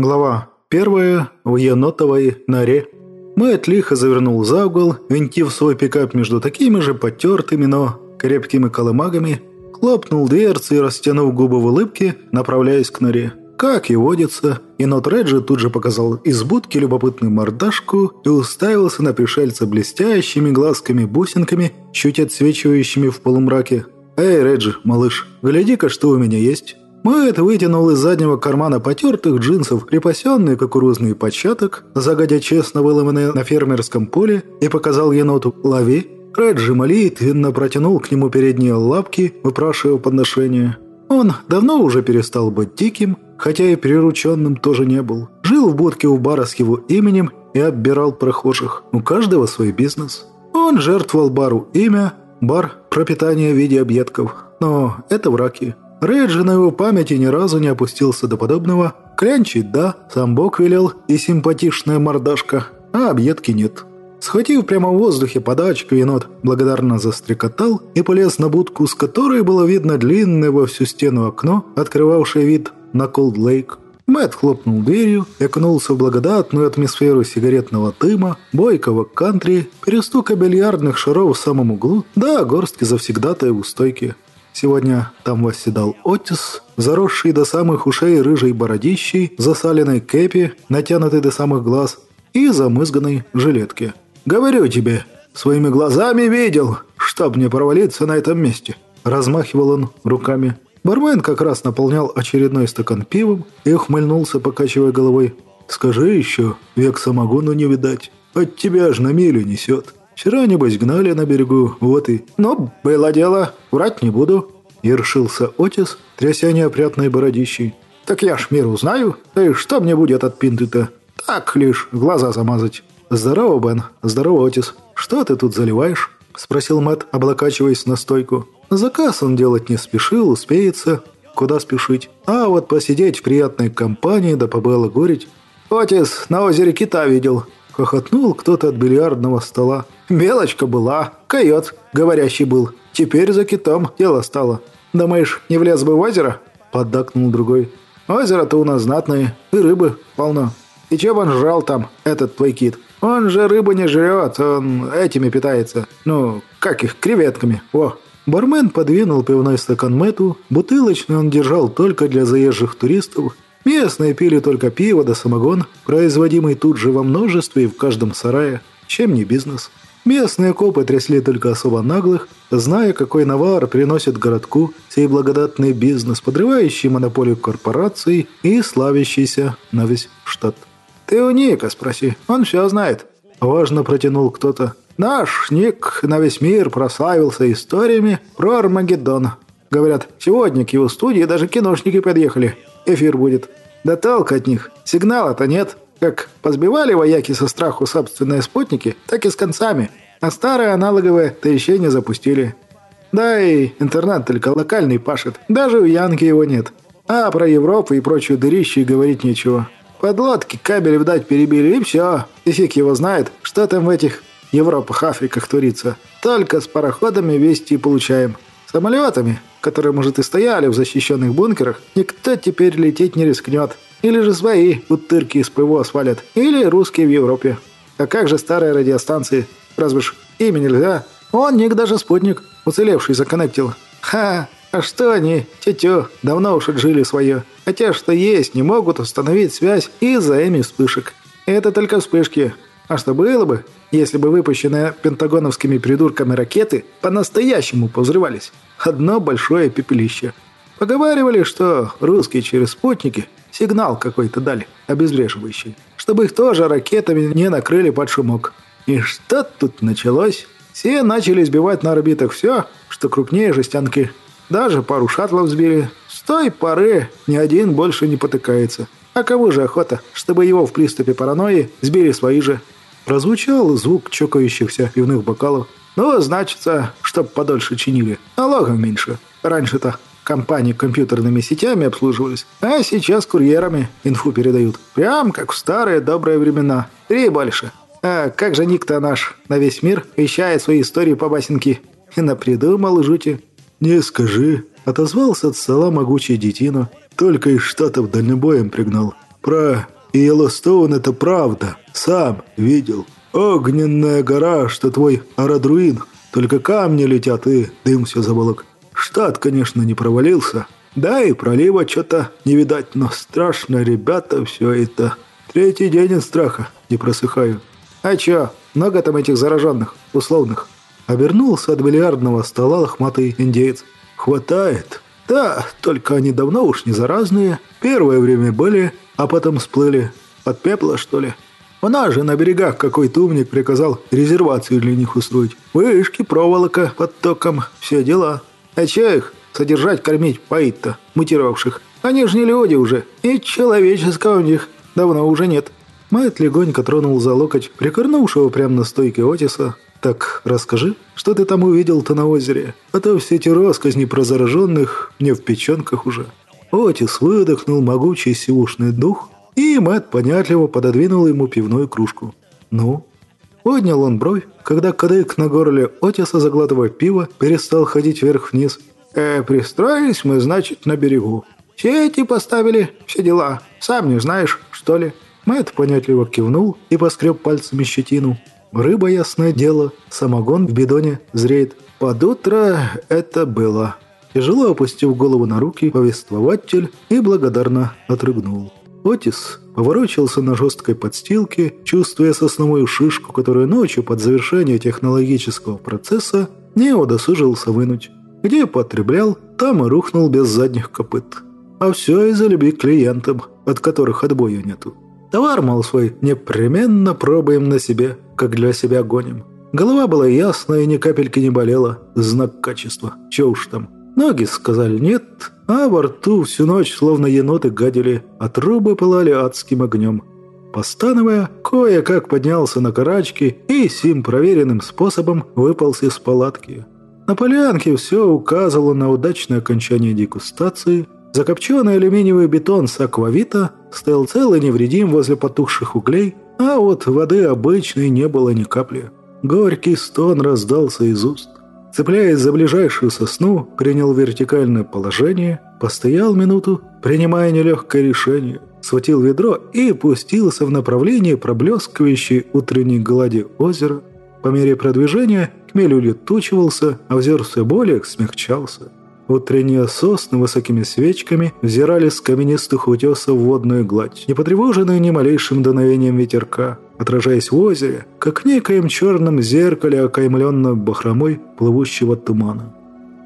Глава первая в енотовой норе. Мэтт лихо завернул за угол, винтив свой пикап между такими же потертыми, но крепкими колымагами, хлопнул дверцы и, растянув губы в улыбке, направляясь к норе. Как и водится, енот Реджи тут же показал из будки любопытную мордашку и уставился на пришельца блестящими глазками-бусинками, чуть отсвечивающими в полумраке. «Эй, Реджи, малыш, гляди-ка, что у меня есть». Мэтт вытянул из заднего кармана потертых джинсов припасенный кукурузный початок, загодя честно выломанный на фермерском поле, и показал еноту «Лови». Реджи молитвенно протянул к нему передние лапки, выпрашивая подношения. Он давно уже перестал быть диким, хотя и прирученным тоже не был. Жил в будке у бара с его именем и оббирал прохожих. У каждого свой бизнес. Он жертвовал бару имя, бар – пропитание в виде объедков. Но это враки. Реджи на его памяти ни разу не опустился до подобного. Клянчить – да, сам Бог велел, и симпатичная мордашка, а объедки нет. Схватив прямо в воздухе подачку, енот благодарно застрекотал и полез на будку, с которой было видно длинное во всю стену окно, открывавшее вид на Колд-Лейк. Мэтт хлопнул дверью и окунулся в благодатную атмосферу сигаретного дыма, бойкого кантри, перестука бильярдных шаров в самом углу, да горстки завсегдатая у стойки. Сегодня там восседал Отис, заросший до самых ушей рыжей бородищей, засаленной кэпи, натянутой до самых глаз, и замызганной жилетке. «Говорю тебе, своими глазами видел, чтоб не провалиться на этом месте!» Размахивал он руками. Бармен как раз наполнял очередной стакан пивом и ухмыльнулся, покачивая головой. «Скажи еще, век самогону не видать. От тебя аж на милю несет». Вчера, небось, гнали на берегу, вот и... Ну, было дело, врать не буду. Ершился Отис, тряся неопрятной бородищей. Так я ж миру знаю, да и что мне будет от пинты-то? Так лишь глаза замазать. Здорово, Бен, здорово, Отис. Что ты тут заливаешь? Спросил Мэтт, облокачиваясь на стойку. Заказ он делать не спешил, успеется. Куда спешить? А вот посидеть в приятной компании да побалагурить. Отис на озере кита видел. Хохотнул кто-то от бильярдного стола. Белочка была, койот, говорящий был. Теперь за китом дело стало. Думаешь, не влез бы в озеро?» Поддакнул другой. «Озеро-то у нас знатное, и рыбы полно. И чем он жрал там, этот твой кит? Он же рыбу не жрет, он этими питается. Ну, как их, креветками, во». Бармен подвинул пивной стакан Мэту, бутылочный он держал только для заезжих туристов. Местные пили только пиво да самогон, производимый тут же во множестве и в каждом сарае. Чем не бизнес? Местные копы трясли только особо наглых, зная, какой навар приносит городку сей благодатный бизнес, подрывающий монополию корпораций и славящийся на весь штат. «Ты у Ника спроси, он все знает», – важно протянул кто-то. «Наш Ник на весь мир прославился историями про Армагеддон. Говорят, сегодня к его студии даже киношники подъехали. Эфир будет. Да толк от них, сигнала-то нет». Как позбивали вояки со страху собственные спутники, так и с концами. А старые аналоговые-то еще не запустили. Да и интернет только локальный пашет. Даже у Янки его нет. А про Европу и прочую дырищу говорить нечего. Подлодки кабели вдать перебили, и все. И фиг его знает, что там в этих Европах, Африках творится. Только с пароходами вести получаем. Самолетами, которые, может, и стояли в защищенных бункерах, никто теперь лететь не рискнет. Или же свои утырки из ПВО свалят. Или русские в Европе. А как же старые радиостанции? Разве ж ими нельзя? Он ник даже спутник, уцелевший законнектил. Ха, а что они, тетю, давно уж отжили свое. А те, что есть, не могут установить связь из-за эми вспышек. Это только вспышки. А что было бы, если бы выпущенные пентагоновскими придурками ракеты по-настоящему повзрывались? Одно большое пепелище. Поговаривали, что русские через спутники Сигнал какой-то дали, обезвреживающий, чтобы их тоже ракетами не накрыли под шумок. И что тут началось? Все начали сбивать на орбитах все, что крупнее жестянки. Даже пару шаттлов сбили. С той поры ни один больше не потыкается. А кого же охота, чтобы его в приступе паранойи сбили свои же? Прозвучал звук чокающихся пивных бокалов. Ну, значится, чтоб подольше чинили. Налогов меньше. Раньше-то компании компьютерными сетями обслуживались, а сейчас курьерами инфу передают. Прям как в старые добрые времена. Три больше. А как же Ник-то наш на весь мир вещает свои истории по басенке? И напридумал жути. «Не скажи», — отозвался от стола могучий детина. «Только из Штатов дальнобоем пригнал. Про Йеллоустоун это правда. Сам видел. Огненная гора, что твой Арадруин. Только камни летят и дым все заволок. Штат, конечно, не провалился. Да и пролива что-то не видать, но страшно, ребята, все это. Третий день от страха, не просыхаю. А чё, много там этих зараженных, условных? Обернулся от бильярдного стола лохматый индеец. Хватает. Да, только они давно уж не заразные. Первое время были, а потом всплыли. От пепла, что ли? У нас же на берегах какой-то умник приказал резервацию для них устроить. Вышки, проволока под током, все дела. А че их содержать, кормить, поить-то, мутировавших? Они же не люди уже, и человеческого у них давно уже нет». Майт легонько тронул за локоть прикорнувшего прямо на стойке Отиса. «Так расскажи, что ты там увидел-то на озере? А то все эти рассказни про зараженных мне в печенках уже». Отис выдохнул могучий сивушный дух, и Мэтт понятливо пододвинул ему пивную кружку. «Ну?» Поднял он бровь, когда кадык на горле Отиса, заглатывая пиво, перестал ходить вверх-вниз. «Э, пристроились мы, значит, на берегу. Сети поставили, все дела. Сам не знаешь, что ли?» Мэтт понятливо кивнул и поскреб пальцами щетину. Рыба, ясное дело, самогон в бидоне зреет. Под утро это было. Тяжело опустив голову на руки, повествователь и благодарно отрыгнул. Отис поворочился на жесткой подстилке, чувствуя сосновую шишку, которую ночью под завершение технологического процесса не удосужился вынуть. Где потреблял, там и рухнул без задних копыт. А все из-за любви к клиентам, от которых отбоя нету. Товар, мол, свой непременно пробуем на себе, как для себя гоним. Голова была ясная и ни капельки не болела. Знак качества. Че уж там. Ноги сказали нет, а во рту всю ночь словно еноты гадили, а трубы пылали адским огнем. Постановая, кое-как поднялся на карачки и сим проверенным способом выполз из палатки. На полянке все указывало на удачное окончание дегустации – Закопченный алюминиевый бетон с аквавита стоял цел и невредим возле потухших углей, а вот воды обычной не было ни капли. Горький стон раздался из уст. Цепляясь за ближайшую сосну, принял вертикальное положение, постоял минуту, принимая нелегкое решение, схватил ведро и пустился в направлении проблескивающей утренней глади озера. По мере продвижения хмель улетучивался, а взор все более смягчался. Утренние сосны высокими свечками взирали с каменистых утесов водную гладь, не потревоженную ни малейшим дуновением ветерка, отражаясь в озере, как в некоем черном зеркале, окаймленном бахромой плывущего тумана.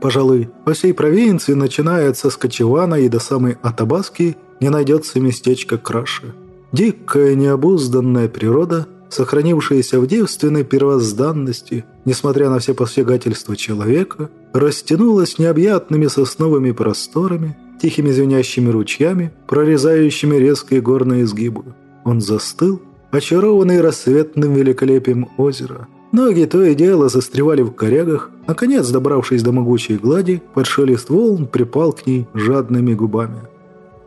Пожалуй, по всей провинции, начиная от Саскачевана и до самой Атабаски, не найдется местечко краше. Дикая необузданная природа – сохранившаяся в девственной первозданности, несмотря на все посягательства человека, растянулась необъятными сосновыми просторами, тихими звенящими ручьями, прорезающими резкие горные изгибы. Он застыл, очарованный рассветным великолепием озера. Ноги то и дело застревали в корягах, наконец, добравшись до могучей глади, под шелест волн припал к ней жадными губами.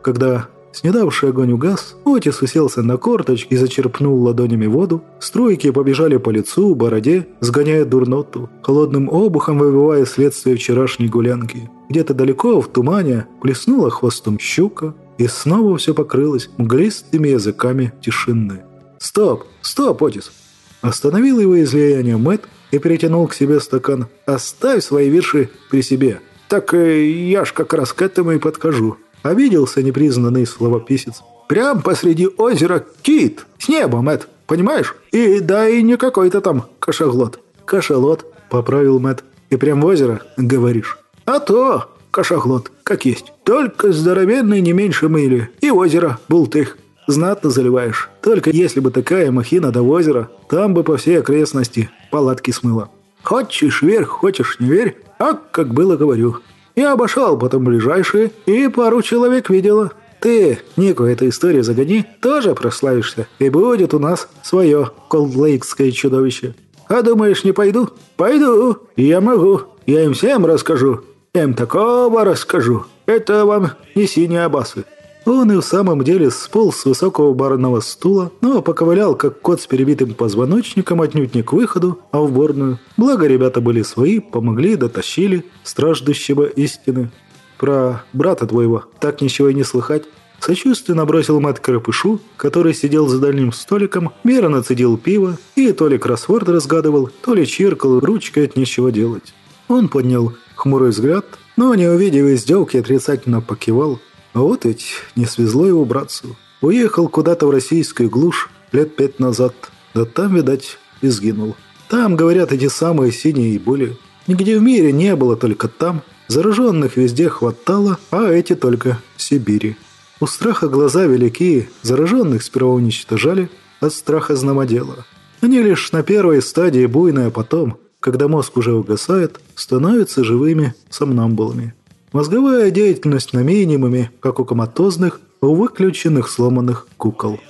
Когда Снедавший огонь угас, Отис уселся на корточки и зачерпнул ладонями воду. Струйки побежали по лицу, бороде, сгоняя дурноту, холодным обухом выбивая следствие вчерашней гулянки. Где-то далеко, в тумане, плеснула хвостом щука, и снова все покрылось мглистыми языками тишины. «Стоп! Стоп, Отис!» Остановил его излияние Мэтт и перетянул к себе стакан. «Оставь свои вирши при себе. Так э, я ж как раз к этому и подхожу». Обиделся непризнанный словописец. «Прям посреди озера кит! С неба, Мэт, понимаешь? И да и не какой-то там кашаглот». «Кашалот», — поправил Мэт. «И прям в озеро, говоришь?» «А то, кашаглот, как есть. Только здоровенный не меньше мыли. И озеро, бултых. Знатно заливаешь. Только если бы такая махина до озера, там бы по всей окрестности палатки смыло. Хочешь верь, хочешь не верь, а как было говорю. Я обошел потом ближайшие и пару человек видела. Ты, Нику, эту историю загони, тоже прославишься, и будет у нас свое колдлейкское чудовище. А думаешь, не пойду? Пойду. Я могу. Я им всем расскажу. Им такого расскажу. Это вам не синие абасы. Он и в самом деле сполз с высокого барного стула, но поковылял, как кот с перебитым позвоночником, отнюдь не к выходу, а в борную. Благо ребята были свои, помогли, дотащили, страждущего истины. Про брата твоего так ничего и не слыхать. Сочувственно бросил мать крепышу, который сидел за дальним столиком, мерно цедил пиво и то ли кроссворд разгадывал, то ли чиркал ручкой от нечего делать. Он поднял хмурый взгляд, но, не увидев издевки, отрицательно покивал. А вот ведь не свезло его братцу. Уехал куда-то в российскую глушь лет пять назад, да там, видать, и сгинул. Там, говорят, эти самые синие боли. Нигде в мире не было, только там. Зараженных везде хватало, а эти только в Сибири. У страха глаза велики, зараженных сперва уничтожали, от страха знамодела. Они лишь на первой стадии буйная, потом, когда мозг уже угасает, становятся живыми сомнамбулами. Мозговая деятельность на минимуме, как у коматозных, у выключенных сломанных кукол.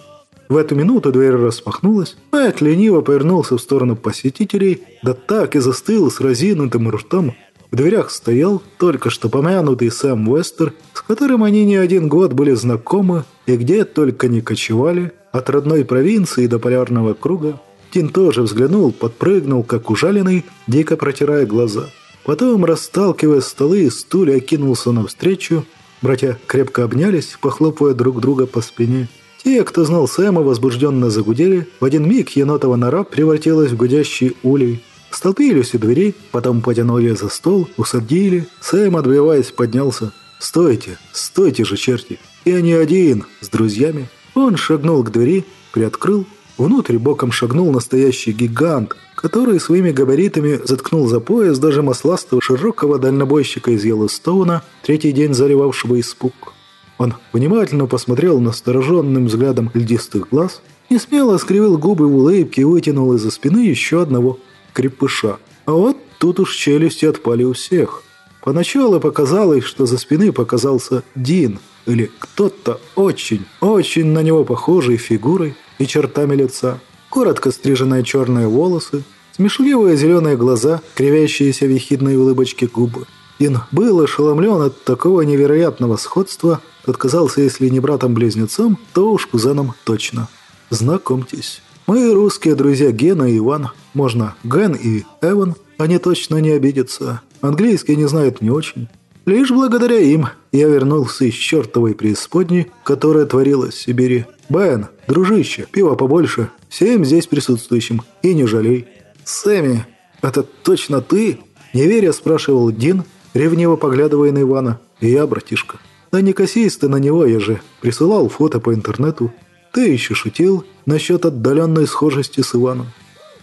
В эту минуту дверь распахнулась, Майк лениво повернулся в сторону посетителей, да так и застыл с разинутым ртом, в дверях стоял только что помянутый Сэм Уэстер, с которым они не один год были знакомы и где только не кочевали, от родной провинции до полярного круга. Тин тоже взглянул, подпрыгнул, как ужаленный, дико протирая глаза. Потом, расталкивая столы и стулья, кинулся навстречу. Братья крепко обнялись, похлопывая друг друга по спине. Те, кто знал Сэма, возбужденно загудели. В один миг енотова нора превратилась в гудящий улей. Столпились у двери, потом потянули за стол, усадили. Сэм, отбиваясь, поднялся. «Стойте, стойте же, черти!» И они один, с друзьями. Он шагнул к двери, приоткрыл. Внутрь боком шагнул настоящий гигант, который своими габаритами заткнул за пояс даже масластого широкого дальнобойщика из Йеллоустоуна, третий день заливавшего испуг. Он внимательно посмотрел настороженным взглядом льдистых глаз, не смело скривил губы в улыбке и вытянул из-за спины еще одного крепыша. А вот тут уж челюсти отпали у всех. Поначалу показалось, что за спины показался Дин, или кто-то очень, очень на него похожий фигурой и чертами лица. Коротко стриженные черные волосы, смешливые зеленые глаза, кривящиеся в ехидной улыбочке губы. Дин был ошеломлен от такого невероятного сходства, тот казался, если не братом-близнецом, то уж кузеном точно. Знакомьтесь, мои русские друзья Гена и Иван – можно Ген и Эван, они точно не обидятся. Английский не знают не очень. Лишь благодаря им я вернулся из чертовой преисподней, которая творилась в Сибири. Бен, дружище, пиво побольше, всем здесь присутствующим, и не жалей. Сэмми, это точно ты? Не веря, спрашивал Дин, ревниво поглядывая на Ивана. И я, братишка. Да не косись ты на него, я же присылал фото по интернету. Ты еще шутил насчет отдаленной схожести с Иваном.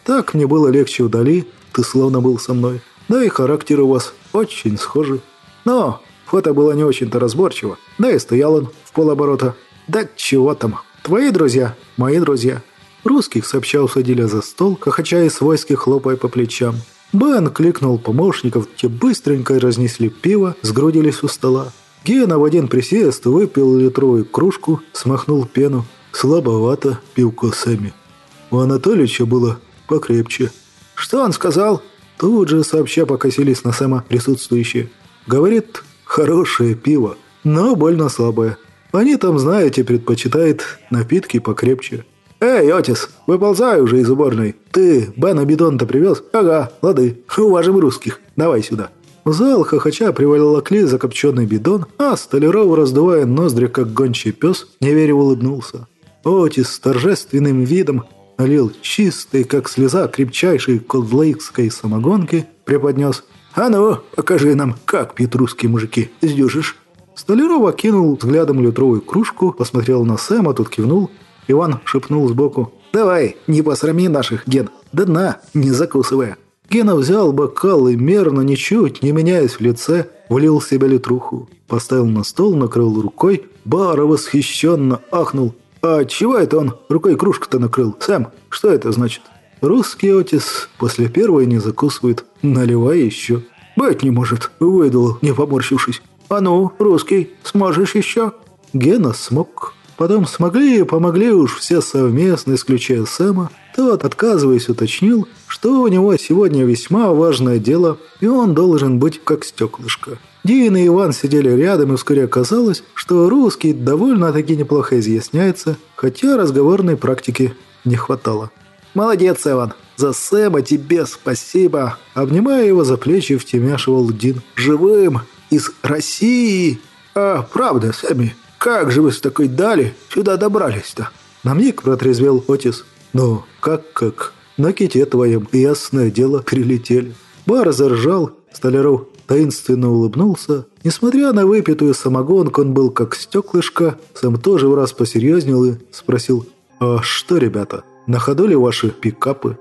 Так мне было легче вдали, ты словно был со мной. Да и характер у вас очень схожий. Но фото было не очень-то разборчиво. Да и стоял он в полоборота. Да чего там. Твои друзья, мои друзья. Русских сообщал садили за стол, хохоча и свойски хлопая по плечам. Бен кликнул помощников, те быстренько разнесли пиво, сгрудились у стола. Гена в один присест выпил литровую кружку, смахнул пену. Слабовато пивко Сэмми. У Анатолича было покрепче. Что он сказал? Тут же сообща покосились на Сэма присутствующие. Говорит, хорошее пиво, но больно слабое. Они там, знаете, предпочитают напитки покрепче. «Эй, Отис, выползай уже из уборной. Ты Бена бидон-то привез? Ага, лады. Уважим русских. Давай сюда». В зал хохоча приволокли закопченный бидон, а Столяров, раздувая ноздри, как гончий пес, неверя улыбнулся. Отис с торжественным видом налил чистый, как слеза, крепчайшей колдлейкской самогонки, преподнес. «А ну, покажи нам, как пьют мужики. Сдюжишь?» Столяров окинул взглядом литровую кружку, посмотрел на Сэма, тут кивнул. Иван шепнул сбоку. «Давай, не посрами наших, Ген. Да на, не закусывая». Гена взял бокал и мерно, ничуть не меняясь в лице, влил в себя литруху. Поставил на стол, накрыл рукой. Бара восхищенно ахнул. «А чего это он рукой кружку-то накрыл? Сэм, что это значит?» «Русский Отис после первой не закусывает. Наливай еще». «Быть не может», — выдал, не поморщившись. «А ну, русский, сможешь еще?» Гена смог. Потом смогли и помогли уж все совместно, исключая Сэма. Тот, отказываясь, уточнил, что у него сегодня весьма важное дело, и он должен быть как стеклышко. Дин и Иван сидели рядом, и вскоре оказалось, что русский довольно-таки неплохо изъясняется, хотя разговорной практики не хватало. «Молодец, Иван! За Сэма тебе спасибо!» Обнимая его за плечи, втемяшивал Дин. «Живым! Из России!» «А, правда, Сэмми, как же вы с такой дали сюда добрались-то?» На миг протрезвел Отис. «Ну, как-как? На ките твоем, ясное дело, прилетели». Бар заржал, Столяров таинственно улыбнулся. Несмотря на выпитую самогонку, он был как стеклышко, сам тоже в раз посерьезнел и спросил, «А что, ребята, на ходу ли ваши пикапы?»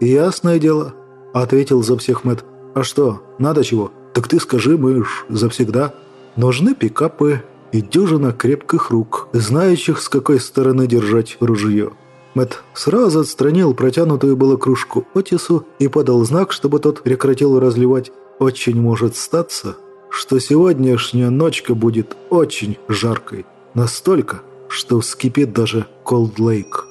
«Ясное дело», — ответил за всех Мэтт. «А что, надо чего? Так ты скажи, мы ж завсегда. Нужны пикапы и дюжина крепких рук, знающих, с какой стороны держать ружье». Мэт сразу отстранил протянутую было кружку Отису и подал знак, чтобы тот прекратил разливать. «Очень может статься, что сегодняшняя ночка будет очень жаркой. Настолько, что вскипит даже Колд Лейк».